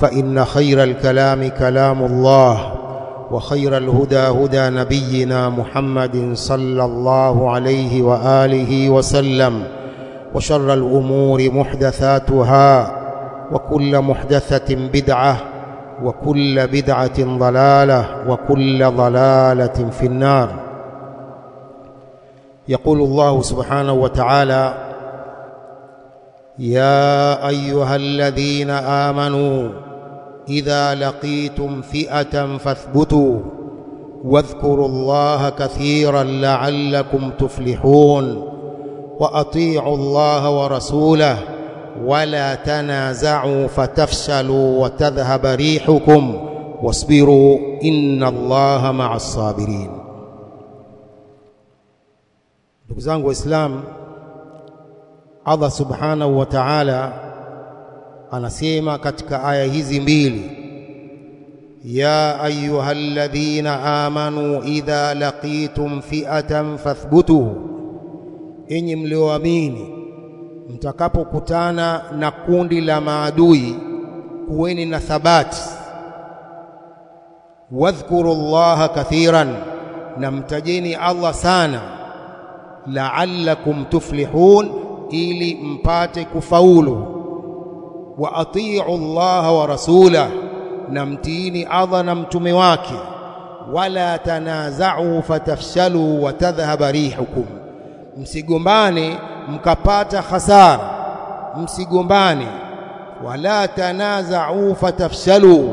فإن خير الكلام كلام الله وخير الهدى هدى نبينا محمد صلى الله عليه وآله وسلم وشر الأمور محدثاتها وكل محدثة بدعة وكل بدعة ضلالة وكل ضلالة في النار. يقول الله سبحانه وتعالى يا أيها الذين آمنوا إذا لقيتم فئة فاثبتوا واذكروا الله كثيرا لعلكم تفلحون وأطيعوا الله ورسوله ولا تنازعوا فتفشلوا وتذهب ريحكم واصبروا إن الله مع الصابرين. ndugu Allah subhanahu wa ta'ala anasema katika aya hizi mbili ya ayyuhalladhina amanu idha laqitum fi'atan fathbutu enyi mlioamini mtakapokutana na kundi la maadui kuweni na thabati wadhkuru llaha kathiran na mtajeni Allah sana la'allakum tuflihun ili mpate kufaulu wa atiu Allah wa rasula na mtiini Allah na mtume wake. Wala tanaza'u fatafshalu wa tadhhaba rihukum msigombane mkapata hasara msigombane. Wala tanaza'u fatafshalu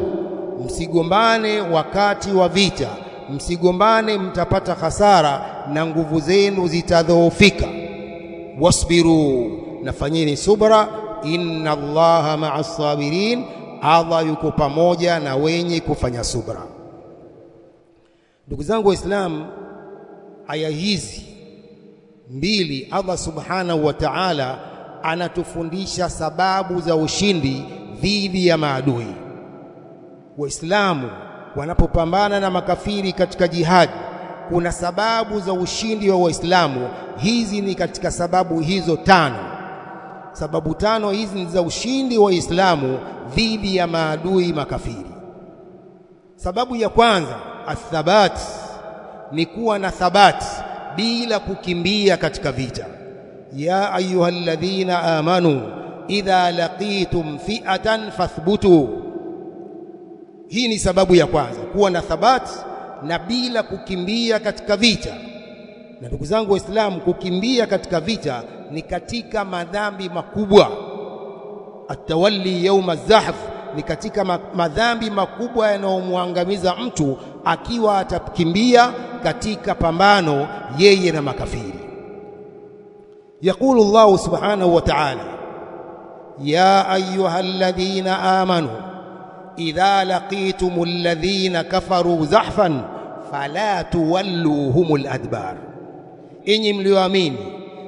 msigombane wakati wa vita msigombane mtapata hasara na nguvu zenu zitadhoofika. Wasbiru nafanyeni subra inna allaha ma'a sabirin. Allah yuko pamoja na wenye kufanya subra. Ndugu zangu waislamu aya hizi mbili Allah subhanahu wa ta'ala anatufundisha sababu za ushindi dhidi ya maadui. Waislamu wanapopambana na makafiri katika jihadi kuna sababu za ushindi wa waislamu. Hizi ni katika sababu hizo tano sababu tano hizi ni za ushindi wa Uislamu dhidi ya maadui makafiri. Sababu ya kwanza athabat ni kuwa na thabati bila kukimbia katika vita. Ya ayyuhalladhina amanu idha laqitum fi'atan fathbutu. Hii ni sababu ya kwanza kuwa na thabati na bila kukimbia katika vita. Na ndugu zangu waislamu kukimbia katika vita ni katika madhambi makubwa. Atawalli yauma zahf ni katika madhambi makubwa yanayomwangamiza mtu akiwa atakimbia katika pambano yeye na makafiri. Yaqulu Allahu subhanahu wa ta'ala, ya ayyuhalladhina amanu idha laqitumul ladhina kafaru zahfan fala tuwalluhumul adbar, enyi mliyoamini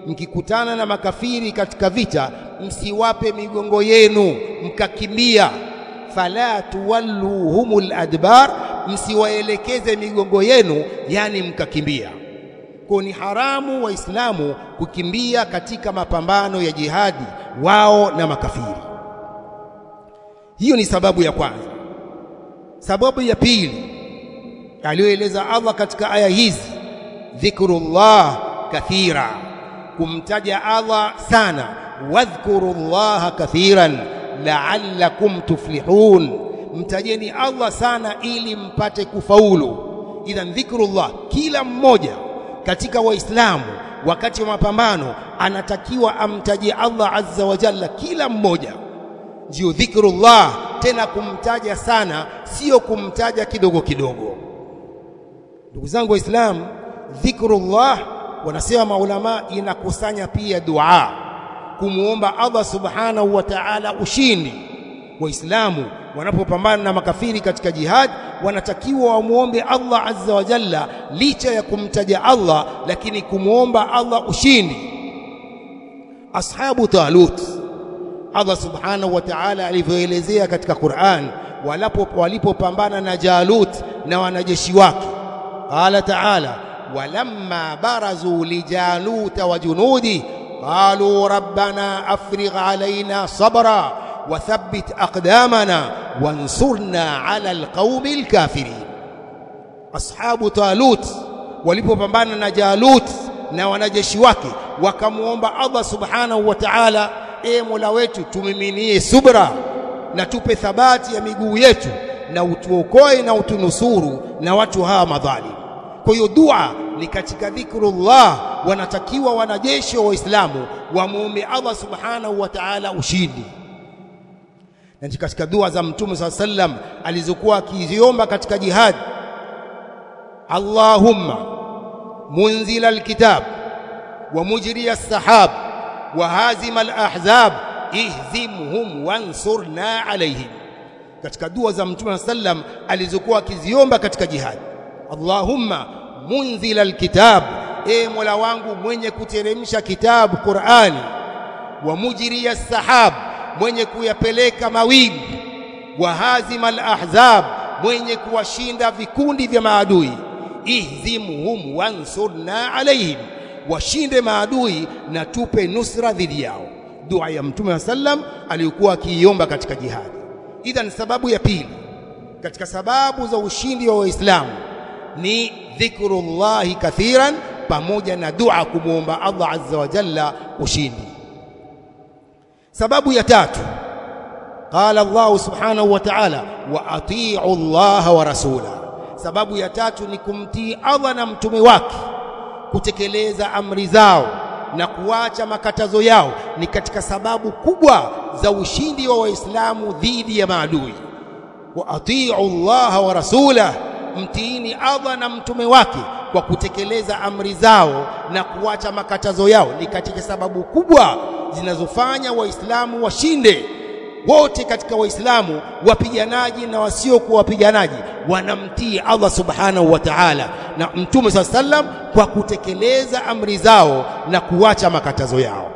mkikutana na makafiri katika vita msiwape migongo yenu mkakimbia. Fala tuwalluhumul adbar msiwaelekeze migongo yenu yani mkakimbia. Kwa ni haramu waislamu kukimbia katika mapambano ya jihadi wao na makafiri. Hiyo ni sababu ya kwanza. Sababu ya pili aliyoeleza Allah katika aya hizi dhikrullah kathira kumtaja Allah sana. Wadhkuru wadhkurullaha kathiran la'allakum tuflihun. Mtajeni Allah sana ili mpate kufaulu. Idhan dhikrullah kila mmoja katika waislamu wakati wa mapambano anatakiwa amtaje Allah azza wa jalla kila mmoja. Ndio dhikrullah tena kumtaja sana sio kumtaja kidogo kidogo. Ndugu zangu waislamu dhikrullah wanasema maulama inakusanya pia dua kumuomba Allah subhanahu wa ta'ala ushindi. Waislamu wanapopambana na makafiri katika jihad wanatakiwa wamuombe Allah azza wa jalla licha ya kumtaja Allah lakini kumuomba Allah ushindi. Ashabu talut Allah subhanahu wa ta'ala alivyoelezea katika Qur'an walipopambana na Jalut na wanajeshi wake. Qala ta'ala walamma barazu lijaluta wa junudi qalu rabbana afrigh alaina sabra wathabbit aqdamana wansurna ala alqaumi alkafirin. Ashabu Talut walipopambana na Jalut na wanajeshi wake, wakamwomba Allah subhanahu wa ta'ala, e Mola wetu, tumiminie subra na tupe thabati ya miguu yetu na utuokoe na utunusuru na watu hawa madhalim kwa hiyo dua ni katika dhikrullah. Wanatakiwa wanajeshi wa Waislamu wamuombe Allah subhanahu wa ta'ala ushindi. Na katika dua za mtume saa sallam alizokuwa akiziomba katika jihad. Allahumma munzila alkitab wa mujri as-sahab wa hazim al-ahzab ihzimhum wansurna alayhim. Katika dua za mtume saa sallam alizokuwa akiziomba katika jihad. Allahumma munzila alkitab e Mola wangu mwenye kuteremsha kitabu Qur'ani wa mujri as-sahab mwenye kuyapeleka mawingu wa hazima al-ahzab mwenye kuwashinda vikundi vya maadui ihzimhum wansurna alaihim washinde maadui na tupe nusra dhidi yao. Dua ya mtume wa sallam aliyokuwa akiiomba katika jihadi. Idhan sababu ya pili katika sababu za ushindi wa waislamu ni dhikrullahi kathiran pamoja na dua kumwomba Allah azza wa jalla ushindi. Sababu ya tatu qala Allah subhanahu wa ta'ala wa atii'u Allah wa rasula. Sababu ya tatu ni kumtii Allah na mtume wake kutekeleza amri zao na kuacha makatazo yao ni katika sababu kubwa za ushindi wa waislamu dhidi ya maadui. Wa atii'u Allah wa rasula mtiini Allah na mtume wake kwa kutekeleza amri zao na kuacha makatazo yao. Ni katika sababu kubwa zinazofanya waislamu washinde. Wote katika waislamu wapiganaji na wasiokuwa wapiganaji wanamtii Allah subhanahu wa ta'ala na mtume saa sallam kwa kutekeleza amri zao na kuacha makatazo yao.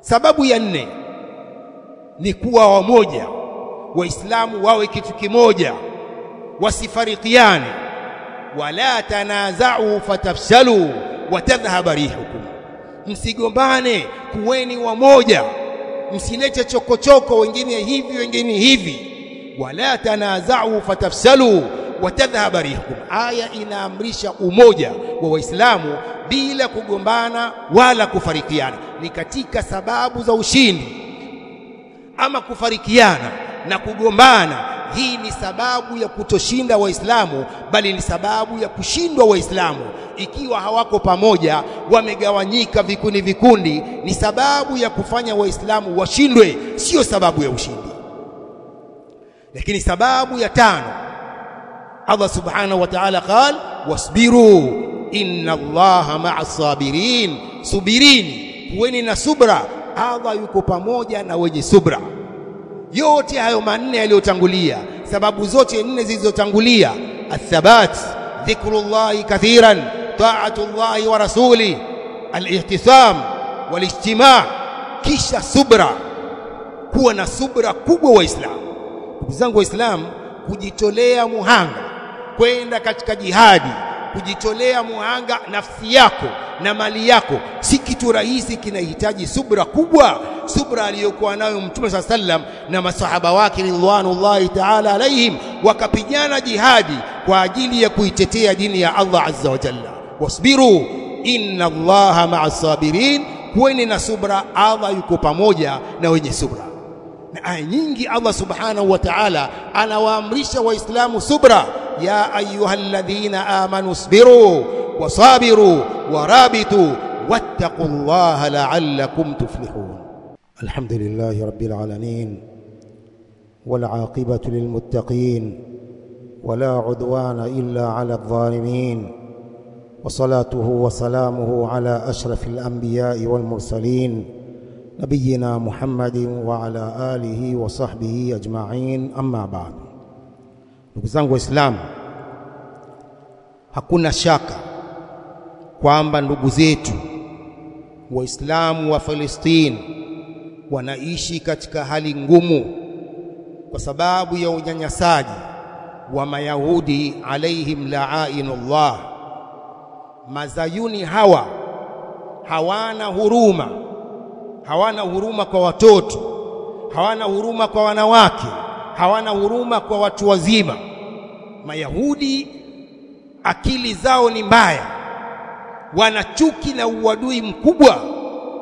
Sababu ya nne ni kuwa wamoja. Waislamu wawe kitu kimoja wasifarikiane wala tanaza'u fatafshalu watadhhaba rihukum. Msigombane kuweni wamoja. Msilete chokochoko wengine hivi wengine hivi. Wala tanaza'u fatafshalu watadhhaba rihukum. Aya inaamrisha umoja wa waislamu bila kugombana wala kufarikiana. Ni katika sababu za ushindi. Ama kufarikiana na kugombana hii ni sababu ya kutoshinda waislamu bali ni sababu ya kushindwa waislamu. Ikiwa hawako pamoja wamegawanyika vikundi vikundi ni sababu ya kufanya waislamu washindwe sio sababu ya ushindi. Lakini sababu ya tano Allah subhanahu wa ta'ala qal wasbiru inna Allaha maa sabirin subirini kuweni na subra. Allah yuko pamoja na wenye subra yote hayo manne yaliyotangulia sababu zote nne zilizotangulia athabat dhikrullahi kathiran ta'atullahi wa rasuli alihtisam walijtimaa kisha subra kuwa na subra kubwa waislamu ndugu zangu waislamu kujitolea muhanga kwenda katika jihadi kujitolea muhanga nafsi yako na mali yako. Si kitu rahisi kinahitaji subra kubwa. Subra aliyokuwa nayo mtume saa sallam na masahaba wake ridwanullahi taala alaihim wakapigana jihadi kwa ajili ya kuitetea dini ya Allah azza wa jalla. Wasbiru inna allaha maa sabirin kuweni na subra Allah yuko pamoja na wenye subra. Na aya nyingi Allah subhanahu wa ta'ala anawaamrisha waislamu subra يا أيها الذين آمنوا اصبروا وصابروا ورابطوا واتقوا الله لعلكم تفلحون. الحمد لله رب العالمين والعاقبة للمتقين ولا عدوان إلا على الظالمين وصلاته وسلامه على أشرف الأنبياء والمرسلين نبينا محمد وعلى آله وصحبه أجمعين. أما بعد ndugu zangu waislamu hakuna shaka kwamba ndugu zetu waislamu wa Palestina wanaishi katika hali ngumu kwa sababu ya unyanyasaji wa mayahudi alaihim laainullah. mazayuni hawa hawana huruma hawana huruma kwa watoto hawana huruma kwa wanawake hawana huruma kwa watu wazima. Mayahudi akili zao ni mbaya. Wana chuki na uadui mkubwa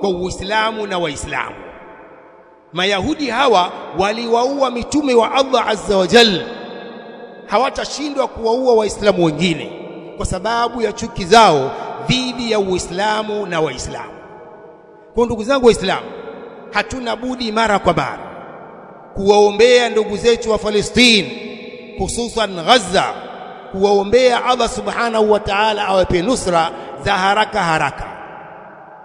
kwa uislamu na waislamu. Mayahudi hawa waliwaua mitume wa Allah azza wa jalla hawatashindwa kuwaua waislamu wengine kwa sababu ya chuki zao dhidi ya uislamu na waislamu. Kwa ndugu zangu waislamu hatuna budi mara kwa mara kuwaombea ndugu zetu wa Palestina hususan Gaza kuwaombea Allah subhanahu wa ta'ala awape nusra za haraka haraka.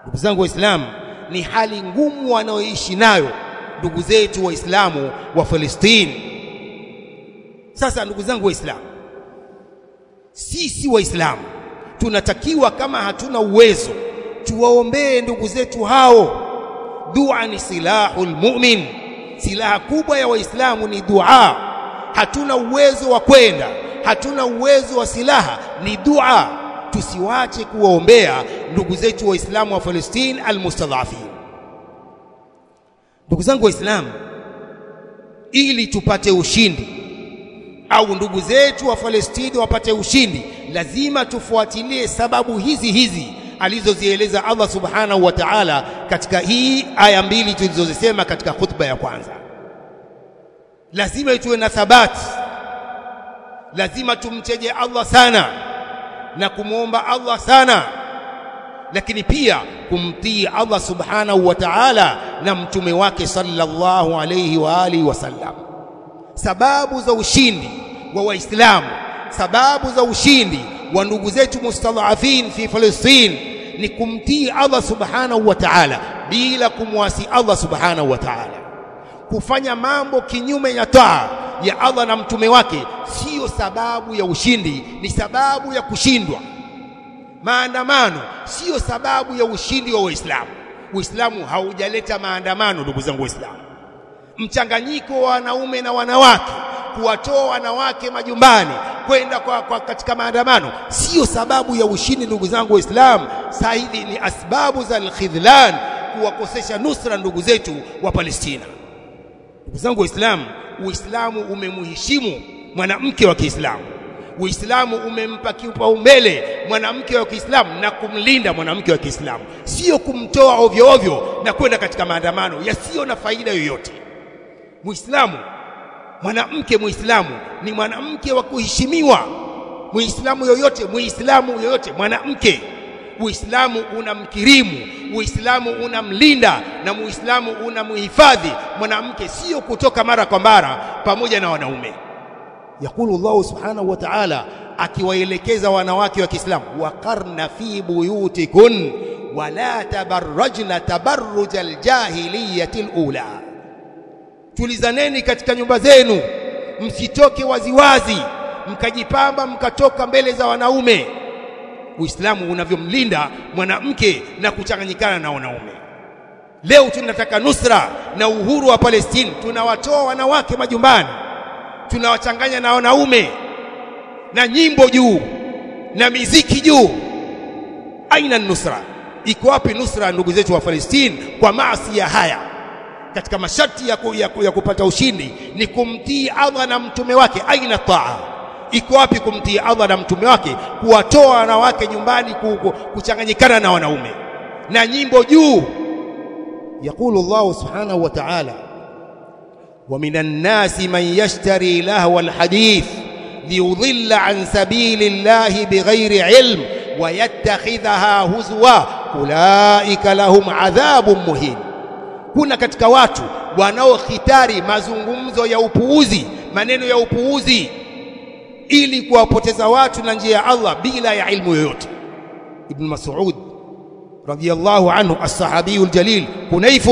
Ndugu zangu waislamu ni hali ngumu wanaoishi nayo ndugu zetu waislamu wa Palestina sasa ndugu zangu waislamu sisi waislamu tunatakiwa kama hatuna uwezo tuwaombee ndugu zetu hao. Dua ni silahul mu'min silaha kubwa ya waislamu ni dua. Hatuna uwezo wa kwenda hatuna uwezo wa silaha ni dua. Tusiwache kuwaombea ndugu zetu waislamu wa Palestina almustadhafin. Ndugu zangu waislamu ili tupate ushindi au ndugu zetu wa Palestina wapate ushindi lazima tufuatilie sababu hizi hizi alizozieleza Allah subhanahu wa ta'ala katika hii aya mbili tulizozisema katika khutba ya kwanza. Lazima tuwe na thabati. Lazima tumcheje Allah sana na kumwomba Allah sana. Lakini pia kumtii Allah subhanahu wa ta'ala na mtume wake sallallahu alayhi wa alihi wasallam sababu za ushindi wa waislamu sababu za ushindi wa ndugu zetu mustadhafin fi Palestina ni kumtii Allah subhanahu wa ta'ala bila kumwasi Allah subhanahu wa ta'ala. Kufanya mambo kinyume ya taa ya Allah na mtume wake siyo sababu ya ushindi ni sababu ya kushindwa. Maandamano siyo sababu ya ushindi wa Uislamu Uislamu haujaleta maandamano ndugu zangu Waislamu. Mchanganyiko wa wanaume na wanawake kuwatoa wanawake majumbani kwenda kwa, kwa katika maandamano. Sio sababu ya ushindi ndugu zangu waislamu. Saidi ni asbabu za alkhidhlan kuwakosesha nusra ndugu zetu wa Palestina. Ndugu zangu waislamu uislamu umemheshimu mwanamke wa Kiislamu. Uislamu umempa kipaumbele mwanamke wa Kiislamu na kumlinda mwanamke wa Kiislamu. Sio kumtoa ovyo ovyo na kwenda katika maandamano yasiyo na faida yoyote. Muislamu mwanamke Muislamu ni mwanamke wa kuheshimiwa. Muislamu yoyote Muislamu yoyote mwanamke Uislamu unamkirimu Uislamu unamlinda na Muislamu unamhifadhi mwanamke sio kutoka mara kwa mara pamoja na wanaume. Yakulu Allah subhanahu wa ta'ala akiwaelekeza wanawake wa Kiislamu waqarna fi buyutikun wala tabarrajna tabarrujal jahiliyatil ula tulizaneni katika nyumba zenu. Msitoke waziwazi mkajipamba mkatoka mbele za wanaume. Uislamu unavyomlinda mwanamke na kuchanganyikana na wanaume. Leo tunataka nusra na uhuru wa Palestine. Tunawatoa wanawake majumbani. Tunawachanganya na wanaume. Na nyimbo juu. Na miziki juu. Aina nusra? Iko wapi nusra ndugu zetu wa Palestine kwa maasi ya haya katika masharti ya, ku, ya, ku, ya kupata ushindi ni kumtii Allah na mtume wake aina taa iko wapi kumtii Allah na mtume wake kuwatoa wanawake nyumbani kuchanganyikana na wanaume na nyimbo juu يقول الله سبحانه وتعالى ومن الناس من يشتري لهو الحديث ليضل عن سبيل الله بغير علم ويتخذها هزوا أولئك لهم عذاب مهين kuna katika watu wanaohitari mazungumzo ya upuuzi maneno ya upuuzi ili kuwapoteza watu na njia ya Allah bila ya ilmu yoyote. Ibn Mas'ud radiyallahu anhu as-sahabi al-jalil kunayf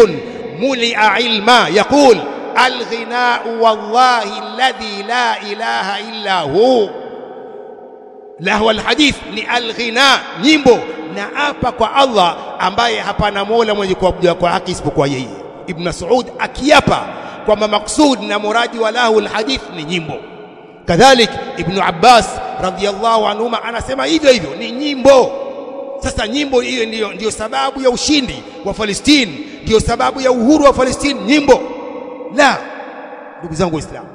muli'a ilma yaqul al-ghina'u wallahi alladhi la ilaha illa hu. Lahu al-hadith ni al-ghina nyimbo na apa kwa Allah ambaye hapana mola mwenye kuabudiwa kwa haki isipokuwa yeye. Ibn Mas'ud akiapa kwamba maksud na muradi wa lahu al-hadith ni nyimbo. Kadhalik Ibn Abbas radhiyallahu anhuma anasema hivyo hivyo ni nyimbo. Sasa nyimbo hiyo ndiyo, ndiyo sababu ya ushindi wa Palestine ndiyo sababu ya uhuru wa Palestine nyimbo. La ndugu zangu waislamu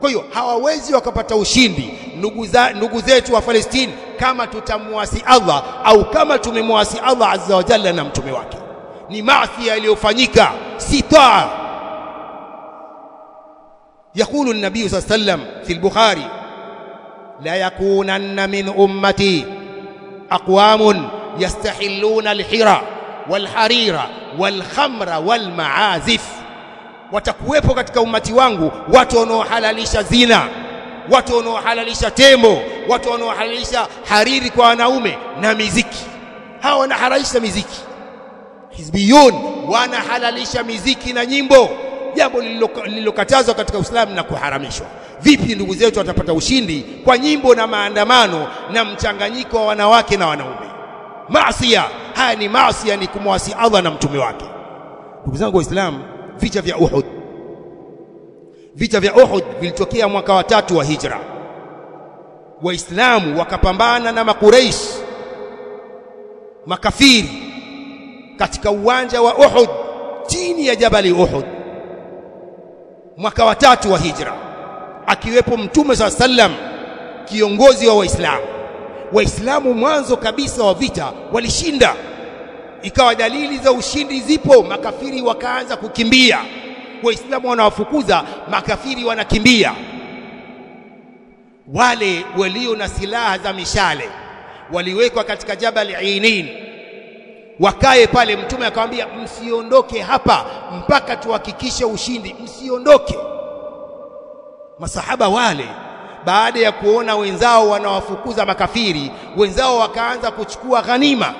kwa hiyo hawawezi wakapata ushindi ndugu, za, ndugu zetu wa Palestina kama tutamwasi Allah au kama tumemwasi Allah azza wa jalla na mtume wake. Ni maasi yaliyofanyika, si taa. Yakulu an-nabiy sallallahu alayhi wasallam fi Bukhari la yakunanna min ummati aqwamun yastahilluna al-hira wal-harira wal-khamra wal-ma'azif watakuwepo katika umati wangu watu wanaohalalisha zina watu wanaohalalisha tembo watu wanaohalalisha hariri kwa wanaume na miziki. Hawa wanahalalisha miziki. Hizbiyun wanahalalisha miziki na nyimbo jambo lililokatazwa katika Uislamu na kuharamishwa. Vipi ndugu zetu watapata ushindi kwa nyimbo na maandamano na mchanganyiko wa wanawake na wanaume? Maasiya haya ni maasiya ni kumwasi Allah na mtume wake. Ndugu zangu waislamu vita vya Uhud. Vita vya Uhud vilitokea mwaka wa tatu wa hijra. Waislamu wakapambana na makureish makafiri katika uwanja wa Uhud chini ya jabali Uhud mwaka wa tatu wa hijra. Akiwepo mtume saa sallam kiongozi wa waislamu. Waislamu mwanzo kabisa wa vita walishinda ikawa dalili za ushindi zipo. Makafiri wakaanza kukimbia. Waislamu wanawafukuza makafiri wanakimbia. Wale walio na silaha za mishale waliwekwa katika jabal Inin, wakae pale mtume akamwambia msiondoke hapa mpaka tuhakikishe ushindi. Msiondoke. Masahaba wale baada ya kuona wenzao wanawafukuza makafiri wenzao wakaanza kuchukua ghanima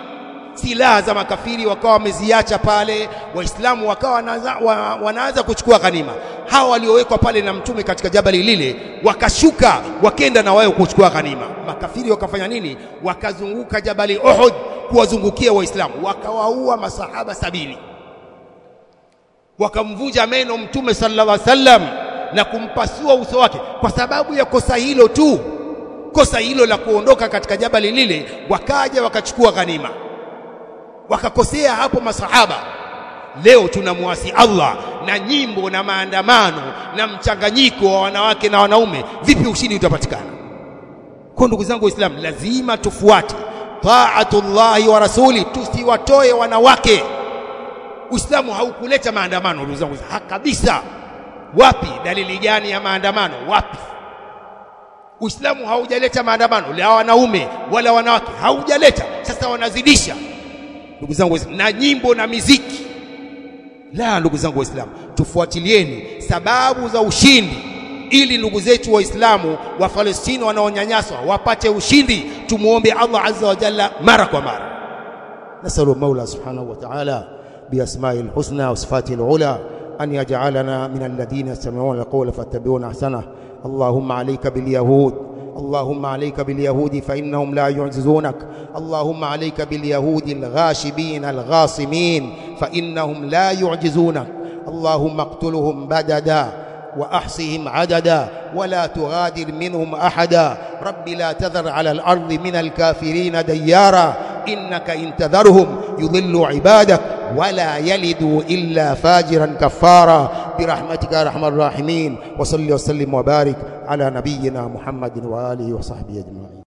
silaha za makafiri wakawa wameziacha pale waislamu wakawa wanaanza, wa, wanaanza kuchukua ghanima. Hawa waliowekwa pale na mtume katika jabali lile wakashuka wakenda na wao kuchukua ghanima. Makafiri wakafanya nini? Wakazunguka jabali Uhud kuwazungukia waislamu. Wakawaua masahaba sabini. Wakamvunja meno mtume sallallahu alaihi wasallam na kumpasua uso wake. Kwa sababu ya kosa hilo tu kosa hilo la kuondoka katika jabali lile wakaja wakachukua ghanima wakakosea hapo masahaba. Leo tunamwasi Allah na nyimbo na maandamano na mchanganyiko wa wanawake na wanaume. Vipi ushindi utapatikana? Kwa ndugu zangu waislamu lazima tufuate taatullahi wa rasuli tusiwatoe wanawake. Uislamu haukuleta maandamano ndugu zangu kabisa. Wapi? Dalili gani ya maandamano? Wapi? Uislamu haujaleta maandamano la wanaume wala wanawake. Haujaleta. Sasa wanazidisha ndugu zangu na nyimbo na miziki la. Ndugu zangu Waislamu, tufuatilieni sababu za ushindi, ili ndugu zetu Waislamu wa Falastini wanaonyanyaswa wapate ushindi. Tumuombe Allah azza wa jalla mara kwa mara. Nasalu Maula subhanahu wa ta'ala biasmai lhusna wa sifatil lula an yaj'alana min alladhina al-qawla fattabi'una ahsana allahumma alayka bilyahud اللهم عليك باليهود فإنهم لا يعجزونك. اللهم عليك باليهود الغاشبين الغاصمين فإنهم لا يعجزونك. اللهم اقتلهم بددا وأحصهم عددا ولا تغادر منهم أحدا. رب لا تذر على الأرض من الكافرين ديارا. إنك إن تذرهم يضلوا عبادك ولا يلدوا إلا فاجرا كفارا. برحمتك يا أرحم الراحمين وصل وسلم وبارك على نبينا محمد وآله وصحبه أجمعين.